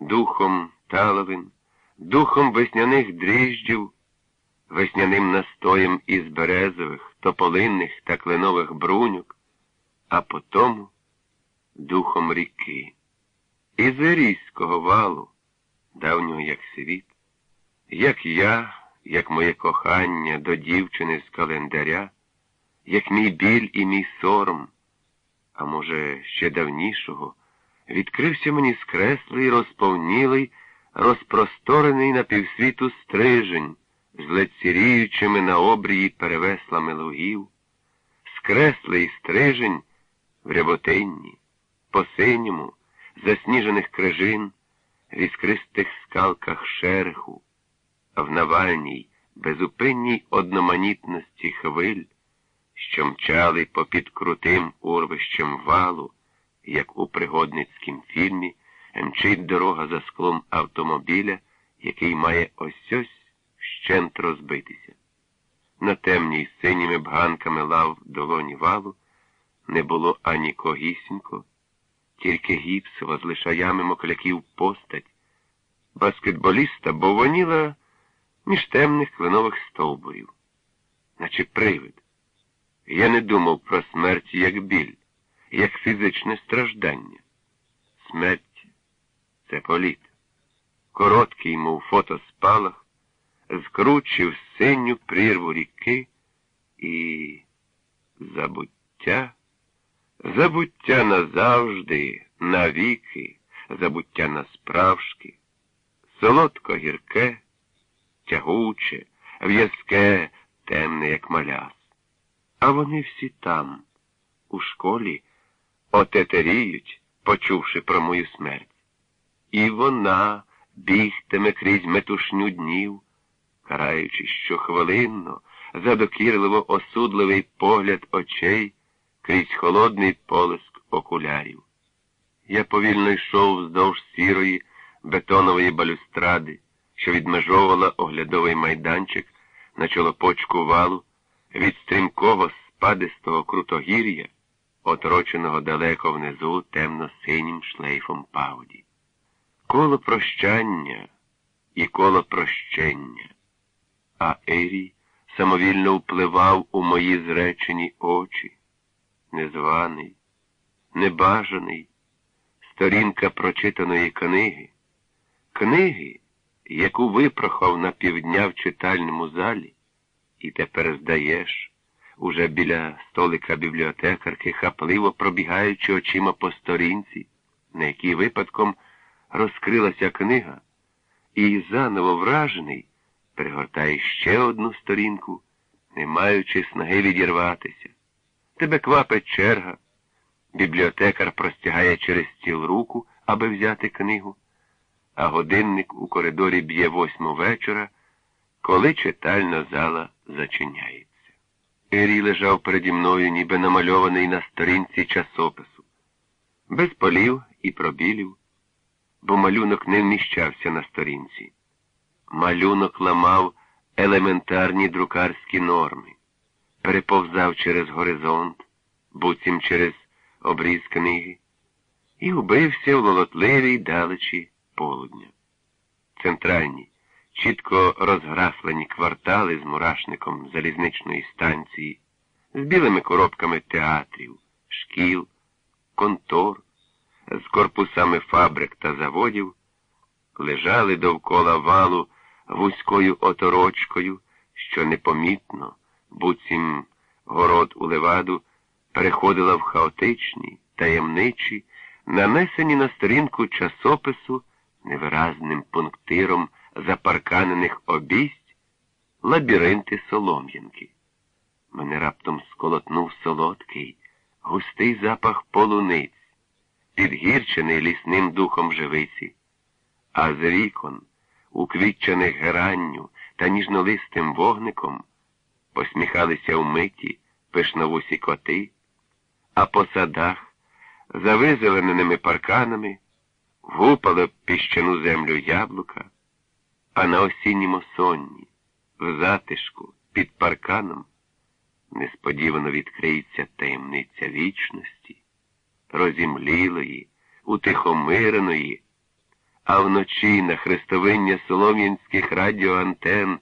духом таловин, духом весняних дріжджів, весняним настоєм із березових, тополинних та кленових бруньок, а потому духом ріки, із Ірійського валу, давнього як світ, як я, як моє кохання до дівчини з календаря, як мій біль і мій сором, а може, ще давнішого, відкрився мені скреслий, розповнілий, розпросторений на півсвіту стрижень з леціріючими на обрії перевеслами лугів, скреслий стрижень в ряботинні, по синьому, засніжених крижин, в іскристих скалках шерху, в навальній, безупинній одноманітності хвиль, що мчали попід крутим урвищем валу, як у пригодницькім фільмі, мчить дорога за склом автомобіля, який має ось ось щент розбитися. На темній синіми бганками лав долоні валу не було ані когісінько, тільки гіпсова з лишаями мокляків постать, баскетболіста бовоніла між темних кленових стовбурів, наче привид. Я не думав про смерть як біль, як фізичне страждання. Смерть це політ. Короткий, мов фотоспалах, скручив синю прірву ріки і забуття, забуття назавжди, навіки, забуття насправжки, солодко гірке, тягуче, в'язке, темне, як маляс. А вони всі там, у школі, отетеріють, почувши про мою смерть. І вона бігтиме крізь метушню днів, караючи щохвилинно, задокірливо осудливий погляд очей крізь холодний полиск окулярів. Я повільно йшов вздовж сірої бетонової балюстради, що відмежовувала оглядовий майданчик на чолопочку валу від стрімкого спадистого крутогір'я, отороченого далеко внизу темно-синім шлейфом пауді. Коло прощання і коло прощення, а Ерій самовільно впливав у мої зречені очі, незваний, небажаний, сторінка прочитаної книги, книги, яку випрохав на півдня в читальному залі, і тепер здаєш, уже біля столика бібліотекарки, хапливо пробігаючи очима по сторінці, на якій випадком розкрилася книга, і заново вражений перегортає ще одну сторінку, не маючи снаги відірватися. Тебе квапить черга. Бібліотекар простягає через стіл руку, аби взяти книгу, а годинник у коридорі б'є восьму вечора, коли читальна зала зачиняється. Ірій лежав переді мною, ніби намальований на сторінці часопису, без полів і пробілів, бо малюнок не вміщався на сторінці. Малюнок ламав елементарні друкарські норми, переповзав через горизонт, буцім через обріз книги, і убився в лолотливій далечі полудня. Центральні, чітко розграфлені квартали з мурашником залізничної станції, з білими коробками театрів, шкіл, контор, з корпусами фабрик та заводів, лежали довкола валу вузькою оторочкою, що непомітно, буцім город у леваду, переходила в хаотичні, таємничі, нанесені на сторінку часопису невиразним пунктиром запарканених обість лабіринти солом'янки. Мене раптом сколотнув солодкий, густий запах полуниць, підгірчений лісним духом живиці, а з вікон, уквітчених геранню та ніжнолистим вогником, посміхалися вмиті пишновусі коти, а по садах, за визелененими парканами, гупало піщану землю яблука, а на осінньому сонні, в затишку, під парканом, несподівано відкриється таємниця вічності, розімлілої, утихомиреної, а вночі на хрестовиння солом'янських радіоантен